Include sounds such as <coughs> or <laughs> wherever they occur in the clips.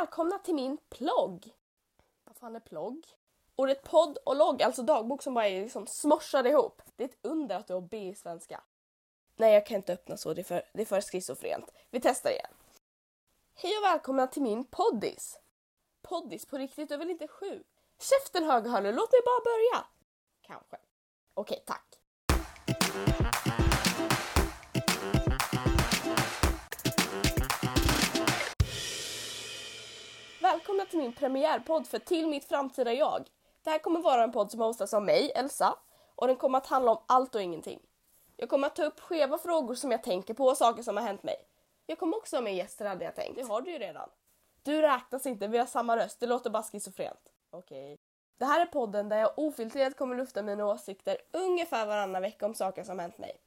välkomna till min plogg. Vad fan är plogg? Ordet podd och logg, alltså dagbok som bara är liksom smorsade ihop. Det är ett under att du har B i svenska. Nej, jag kan inte öppna så, det är för, det är för schizofrent. Vi testar igen. Hej och välkomna till min poddis. Poddis på riktigt, du är väl inte sju? Käften höghörlur, låt mig bara börja. Kanske. Okej, tack. Premiärpodd för Till mitt framtida jag. Det här kommer vara en podd som hostas av mig, Elsa, och den kommer att handla om allt och ingenting. Jag kommer att ta upp skeva frågor som jag tänker på och saker som har hänt mig. Jag kommer också ha med gäster hade jag tänkt. Det har du ju redan. Du räknas inte, vi har samma röst, det låter bara schizofrent. Okej. Det här är podden där jag ofiltrerat kommer lufta mina åsikter ungefär varannan vecka om saker som hänt mig.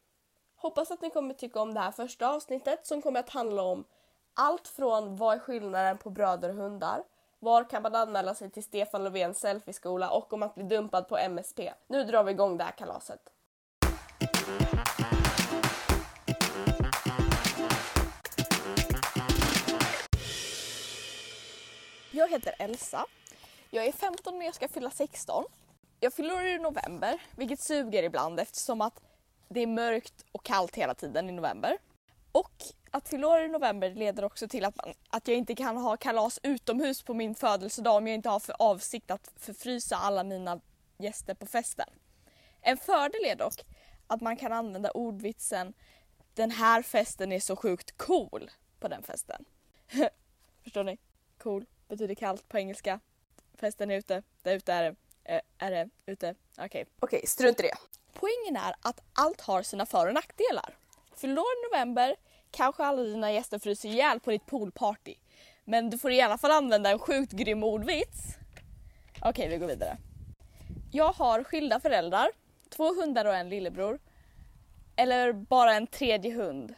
Hoppas att ni kommer tycka om det här första avsnittet som kommer att handla om allt från vad är skillnaden på bröder och hundar, var kan man anmäla sig till Stefan Löfvens selfieskola och om att bli dumpad på MSP. Nu drar vi igång det här kalaset. Jag heter Elsa. Jag är 15 men jag ska fylla 16. Jag fyller år i november, vilket suger ibland eftersom att det är mörkt och kallt hela tiden i november. Och att fylla år i november leder också till att, man, att jag inte kan ha kalas utomhus på min födelsedag om jag inte har för avsikt att förfrysa alla mina gäster på festen. En fördel är dock att man kan använda ordvitsen den här festen är så sjukt cool på den festen. <laughs> Förstår ni? Cool betyder kallt på engelska. Festen är ute, där ute är det. Äh, är det ute? Okej. Okay. Okej, okay, strunt i det. Poängen är att allt har sina för och nackdelar. Fyller i november kanske alla dina gäster fryser ihjäl på ditt poolparty. Men du får i alla fall använda en sjukt grym ordvits. Okej, okay, vi går vidare. Jag har skilda föräldrar, två hundar och en lillebror. Eller bara en tredje hund.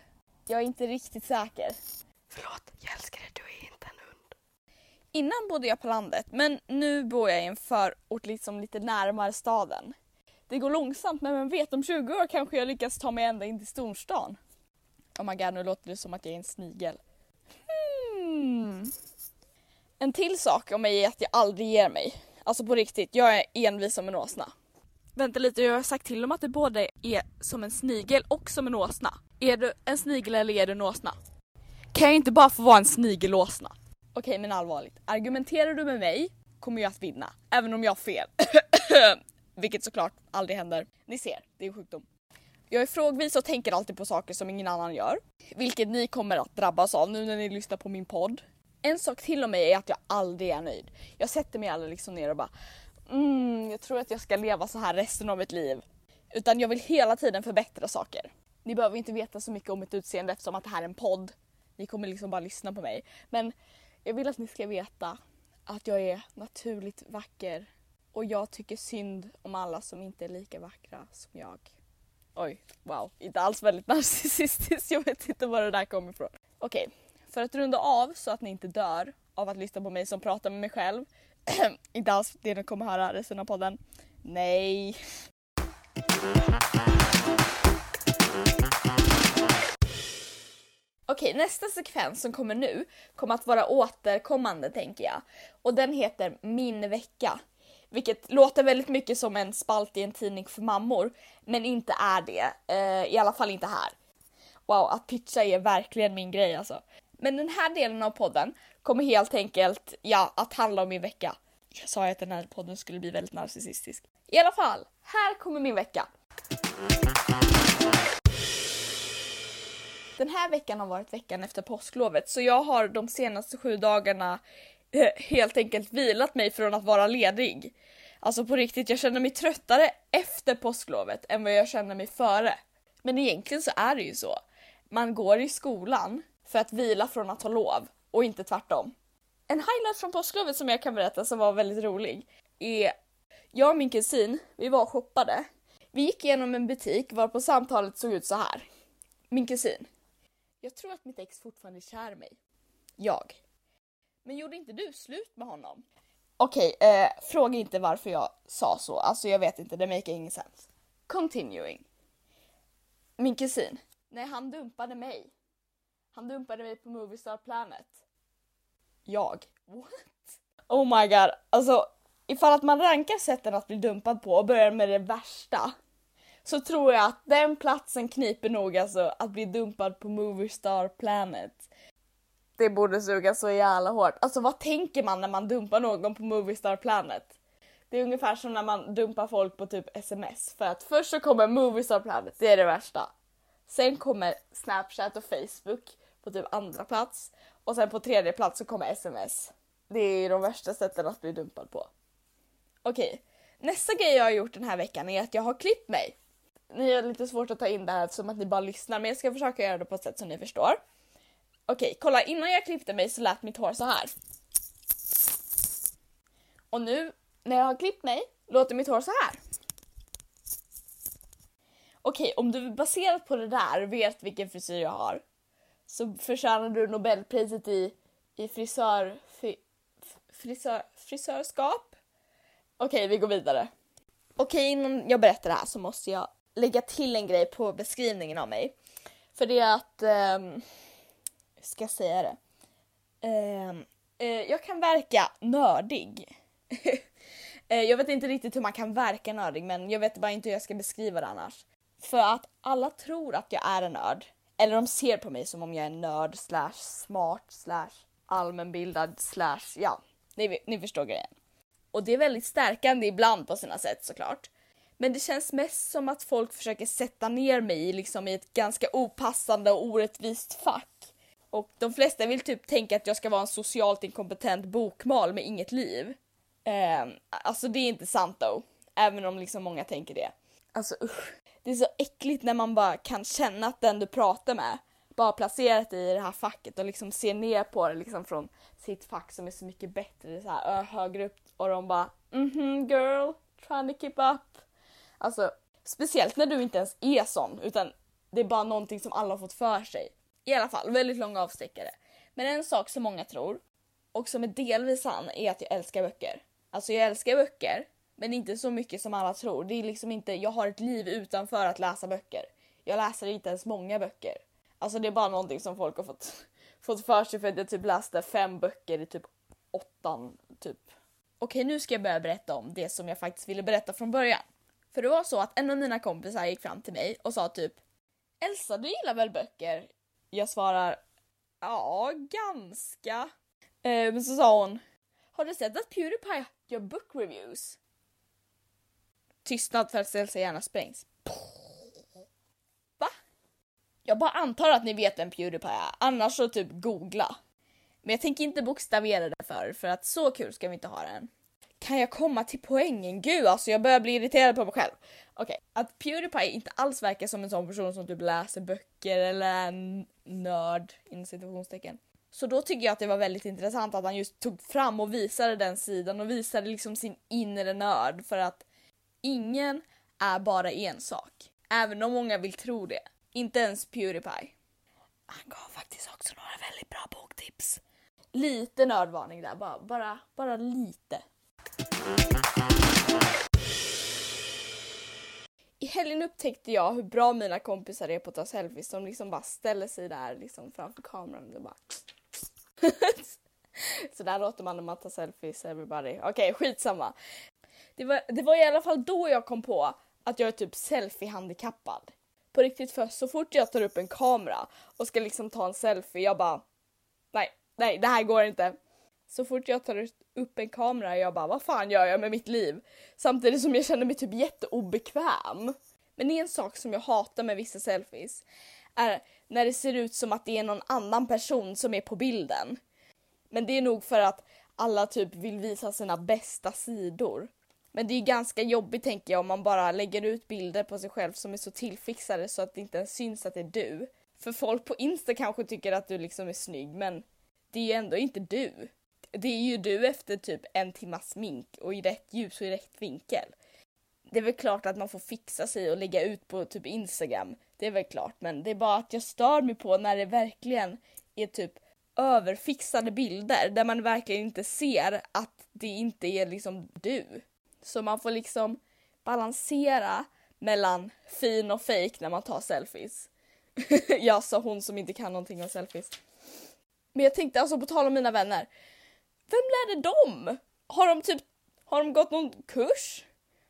Jag är inte riktigt säker. Förlåt, jag älskar dig, du är inte en hund. Innan bodde jag på landet, men nu bor jag i en förort liksom lite närmare staden. Det går långsamt, men vem vet, om 20 år kanske jag lyckas ta mig ända in till storstan. Oh my god, nu låter det som att jag är en snigel. Hmm. En till sak om mig är att jag aldrig ger mig. Alltså på riktigt, jag är envis som en åsna. Vänta lite, jag har sagt till dem att du både är som en snigel och som en åsna. Är du en snigel eller är du en åsna? Kan jag inte bara få vara en snigelåsna? Okej men allvarligt, argumenterar du med mig kommer jag att vinna, även om jag har fel. <coughs> Vilket såklart aldrig händer. Ni ser, det är sjukdom. Jag är frågvis och tänker alltid på saker som ingen annan gör. Vilket ni kommer att drabbas av nu när ni lyssnar på min podd. En sak till om mig är att jag aldrig är nöjd. Jag sätter mig aldrig liksom ner och bara mm, jag tror att jag ska leva så här resten av mitt liv. Utan jag vill hela tiden förbättra saker. Ni behöver inte veta så mycket om mitt utseende eftersom att det här är en podd. Ni kommer liksom bara lyssna på mig. Men jag vill att ni ska veta att jag är naturligt vacker och jag tycker synd om alla som inte är lika vackra som jag. Oj, wow. Inte alls väldigt <laughs> narcissistiskt. Jag vet inte var det där kommer ifrån. Okej, okay. för att runda av så att ni inte dör av att lyssna på mig som pratar med mig själv. <clears throat> inte alls det ni kommer höra resten av podden. Nej. Okej, nästa sekvens som kommer nu kommer att vara återkommande tänker jag. Och den heter Min vecka. Vilket låter väldigt mycket som en spalt i en tidning för mammor, men inte är det. Eh, I alla fall inte här. Wow, att pitcha är verkligen min grej alltså. Men den här delen av podden kommer helt enkelt, ja, att handla om min vecka. Jag sa ju att den här podden skulle bli väldigt narcissistisk. I alla fall, här kommer min vecka. Den här veckan har varit veckan efter påsklovet så jag har de senaste sju dagarna Eh, helt enkelt vilat mig från att vara ledig. Alltså på riktigt, jag känner mig tröttare efter påsklovet än vad jag känner mig före. Men egentligen så är det ju så. Man går i skolan för att vila från att ha lov och inte tvärtom. En highlight från påsklovet som jag kan berätta som var väldigt rolig är jag och min kusin, vi var och shoppade. Vi gick igenom en butik varpå samtalet såg ut så här. Min kusin. Jag tror att mitt ex fortfarande är kär i mig. Jag. Men gjorde inte du slut med honom? Okej, eh, fråga inte varför jag sa så. Alltså jag vet inte, det make ingen sense. Continuing. Min kusin. Nej, han dumpade mig. Han dumpade mig på Moviestar Planet. Jag. What? Oh my god, alltså ifall att man rankar sätten att bli dumpad på och börjar med det värsta så tror jag att den platsen kniper nog alltså att bli dumpad på Movie Star Planet. Det borde suga så jävla hårt. Alltså vad tänker man när man dumpar någon på Moviestar Planet? Det är ungefär som när man dumpar folk på typ sms för att först så kommer Moviestar Planet, det är det värsta. Sen kommer Snapchat och Facebook på typ andra plats och sen på tredje plats så kommer sms. Det är de värsta sätten att bli dumpad på. Okej, nästa grej jag har gjort den här veckan är att jag har klippt mig. Ni har lite svårt att ta in det här som att ni bara lyssnar men jag ska försöka göra det på ett sätt som ni förstår. Okej, kolla innan jag klippte mig så lät mitt hår så här. Och nu när jag har klippt mig låter mitt hår så här. Okej, om du baserat på det där vet vilken frisyr jag har så förtjänar du Nobelpriset i, i frisör, fri, frisör, frisörskap. Okej, vi går vidare. Okej, innan jag berättar det här så måste jag lägga till en grej på beskrivningen av mig. För det är att, um, ska jag säga det? Ehm, eh, jag kan verka nördig. <laughs> Eh, jag vet inte riktigt hur man kan verka nördig men jag vet bara inte hur jag ska beskriva det annars. För att alla tror att jag är en nörd. Eller de ser på mig som om jag är nörd slash smart slash allmänbildad slash ja, ni, ni förstår grejen. Och det är väldigt stärkande ibland på sina sätt såklart. Men det känns mest som att folk försöker sätta ner mig liksom i ett ganska opassande och orättvist fack. Och de flesta vill typ tänka att jag ska vara en socialt inkompetent bokmal med inget liv. Eh, alltså det är inte sant då, även om liksom många tänker det. Alltså usch. Det är så äckligt när man bara kan känna att den du pratar med bara placerat i det här facket och liksom ser ner på det liksom från sitt fack som är så mycket bättre, så här högre upp och de bara mhm girl, trying to keep up. Alltså speciellt när du inte ens är sån utan det är bara någonting som alla har fått för sig. I alla fall väldigt långa avstickare. Men en sak som många tror och som är delvis sann är att jag älskar böcker. Alltså jag älskar böcker men inte så mycket som alla tror. Det är liksom inte, jag har ett liv utanför att läsa böcker. Jag läser inte ens många böcker. Alltså det är bara någonting som folk har fått, <laughs> fått för sig för att jag typ läste fem böcker i typ åttan, typ. Okej, nu ska jag börja berätta om det som jag faktiskt ville berätta från början. För det var så att en av mina kompisar gick fram till mig och sa typ Elsa, du gillar väl böcker? Jag svarar ja, ganska. Eh, men så sa hon Har du sett att Pewdiepie gör book reviews? Tystnad för att Elsa gärna sprängs. Va? Jag bara antar att ni vet vem Pewdiepie är, annars så typ googla. Men jag tänker inte bokstavera det för, för att så kul ska vi inte ha den. Kan jag komma till poängen? Gud alltså jag börjar bli irriterad på mig själv. Okej, okay. att Pewdiepie inte alls verkar som en sån person som typ läser böcker eller är en nörd inom situationstecken. Så då tycker jag att det var väldigt intressant att han just tog fram och visade den sidan och visade liksom sin inre nörd för att ingen är bara en sak. Även om många vill tro det. Inte ens Pewdiepie. Han gav faktiskt också några väldigt bra boktips. Lite nördvarning där, bara, bara, bara lite. I helgen upptäckte jag hur bra mina kompisar är på att ta selfies. De liksom bara ställer sig där liksom framför kameran och bara... <laughs> Så där låter man när man tar selfies everybody. Okej, okay, skitsamma. Det var, det var i alla fall då jag kom på att jag är typ selfie-handikappad. På riktigt för så fort jag tar upp en kamera och ska liksom ta en selfie, jag bara nej, nej, det här går inte. Så fort jag tar upp en kamera, jag bara vad fan gör jag med mitt liv? Samtidigt som jag känner mig typ jätteobekväm. Men en sak som jag hatar med vissa selfies är när det ser ut som att det är någon annan person som är på bilden. Men det är nog för att alla typ vill visa sina bästa sidor. Men det är ganska jobbigt tänker jag om man bara lägger ut bilder på sig själv som är så tillfixade så att det inte ens syns att det är du. För folk på Insta kanske tycker att du liksom är snygg men det är ju ändå inte du. Det är ju du efter typ en timmas smink och i rätt ljus och i rätt vinkel. Det är väl klart att man får fixa sig och lägga ut på typ Instagram. Det är väl klart men det är bara att jag stör mig på när det verkligen är typ överfixade bilder där man verkligen inte ser att det inte är liksom du. Så man får liksom balansera mellan fin och fake när man tar selfies. <laughs> jag sa hon som inte kan någonting om selfies. Men jag tänkte alltså på tal om mina vänner. Vem lärde dem? Har de typ, har de gått någon kurs?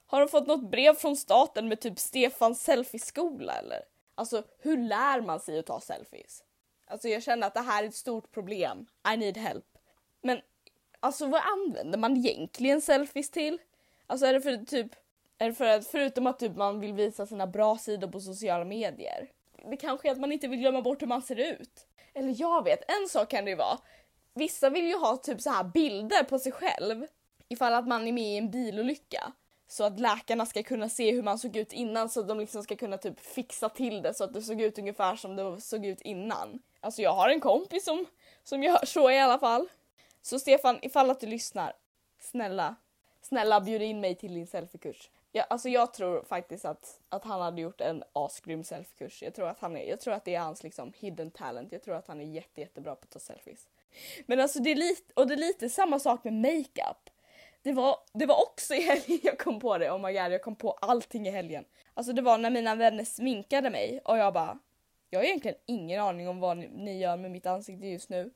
Har de fått något brev från staten med typ Stefans selfieskola eller? Alltså hur lär man sig att ta selfies? Alltså jag känner att det här är ett stort problem. I need help. Men alltså vad använder man egentligen selfies till? Alltså är det för typ, är det för att förutom att typ man vill visa sina bra sidor på sociala medier? Det kanske är att man inte vill glömma bort hur man ser ut. Eller jag vet, en sak kan det ju vara. Vissa vill ju ha typ så här bilder på sig själv ifall att man är med i en bilolycka så att läkarna ska kunna se hur man såg ut innan så att de liksom ska kunna typ fixa till det så att det såg ut ungefär som det såg ut innan. Alltså jag har en kompis som, som gör så i alla fall. Så Stefan, ifall att du lyssnar, snälla, snälla bjud in mig till din selfiekurs. Ja, alltså jag tror faktiskt att, att han hade gjort en asgrym selfiekurs. Jag tror att han är, jag tror att det är hans liksom hidden talent. Jag tror att han är jätte, jättebra på att ta selfies. Men alltså det är lite, och det är lite samma sak med makeup. Det var, det var också i helgen <laughs> jag kom på det. Oh my god, jag kom på allting i helgen. Alltså det var när mina vänner sminkade mig och jag bara, jag har egentligen ingen aning om vad ni, ni gör med mitt ansikte just nu.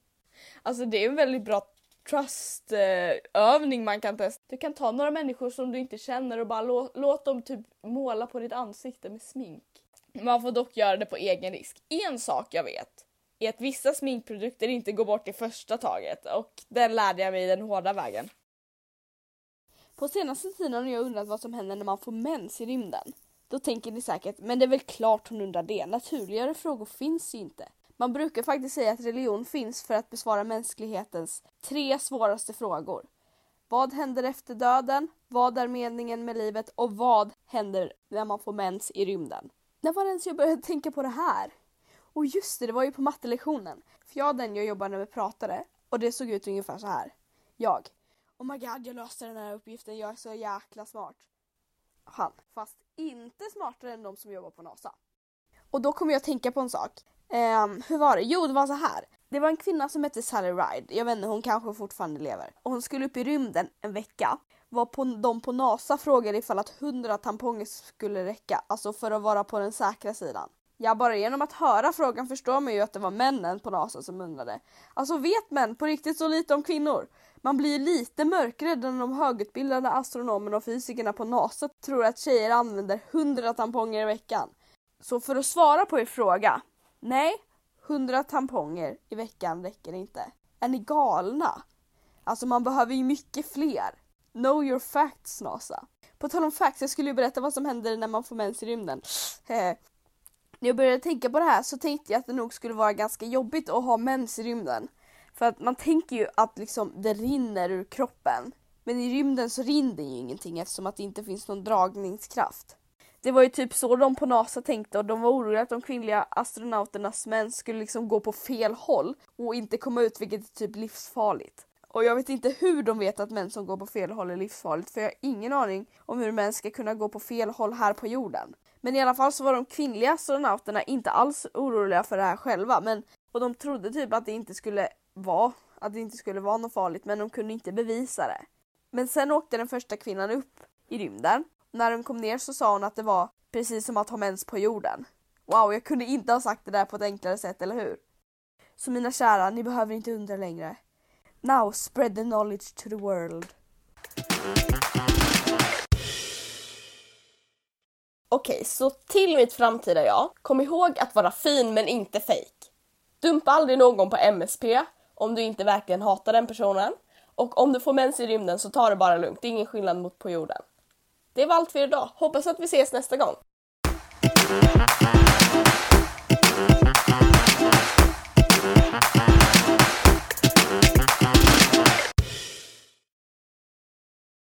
Alltså det är en väldigt bra trustövning eh, man kan testa. Du kan ta några människor som du inte känner och bara lå, låt dem typ måla på ditt ansikte med smink. Man får dock göra det på egen risk. En sak jag vet är att vissa sminkprodukter inte går bort i första taget och den lärde jag mig den hårda vägen. På senaste tiden har jag undrat vad som händer när man får mens i rymden. Då tänker ni säkert, men det är väl klart hon undrar det. Naturligare frågor finns ju inte. Man brukar faktiskt säga att religion finns för att besvara mänsklighetens tre svåraste frågor. Vad händer efter döden? Vad är meningen med livet? Och vad händer när man får mens i rymden? När var det ens jag började tänka på det här? Och just det, det var ju på mattelektionen. För jag och den jag jobbade med pratade och det såg ut ungefär så här. Jag. Oh my god, jag löste den här uppgiften, jag är så jäkla smart. Han. Fast inte smartare än de som jobbar på NASA. Och då kommer jag att tänka på en sak. Um, hur var det? Jo, det var så här. Det var en kvinna som hette Sally Ride. Jag vet inte, hon kanske fortfarande lever. Och hon skulle upp i rymden en vecka. Var på, de på NASA frågade ifall att 100 tamponger skulle räcka. Alltså för att vara på den säkra sidan. Ja, bara genom att höra frågan förstår man ju att det var männen på NASA som undrade. Alltså vet män på riktigt så lite om kvinnor? Man blir lite mörkrädd när de högutbildade astronomerna och fysikerna på NASA tror att tjejer använder 100 tamponger i veckan. Så för att svara på er fråga, nej, 100 tamponger i veckan räcker inte. Är ni galna? Alltså man behöver ju mycket fler. Know your facts NASA. På tal om facts, jag skulle ju berätta vad som händer när man får mens i rymden. <laughs> när jag började tänka på det här så tänkte jag att det nog skulle vara ganska jobbigt att ha mens i rymden. För att man tänker ju att liksom det rinner ur kroppen. Men i rymden så rinner ju ingenting eftersom att det inte finns någon dragningskraft. Det var ju typ så de på NASA tänkte och de var oroliga att de kvinnliga astronauternas män skulle liksom gå på fel håll och inte komma ut vilket är typ livsfarligt. Och jag vet inte hur de vet att män som går på fel håll är livsfarligt för jag har ingen aning om hur män ska kunna gå på fel håll här på jorden. Men i alla fall så var de kvinnliga astronauterna inte alls oroliga för det här själva men och de trodde typ att det inte skulle vara, att det inte skulle vara något farligt men de kunde inte bevisa det. Men sen åkte den första kvinnan upp i rymden. När de kom ner så sa hon att det var precis som att ha mens på jorden. Wow, jag kunde inte ha sagt det där på ett enklare sätt, eller hur? Så mina kära, ni behöver inte undra längre. Now spread the knowledge to the world. Okej, okay, så till mitt framtida jag. Kom ihåg att vara fin men inte fejk. Dumpa aldrig någon på MSP om du inte verkligen hatar den personen. Och om du får mens i rymden så ta det bara lugnt, det är ingen skillnad mot på jorden. Det var allt för idag. Hoppas att vi ses nästa gång. Thank.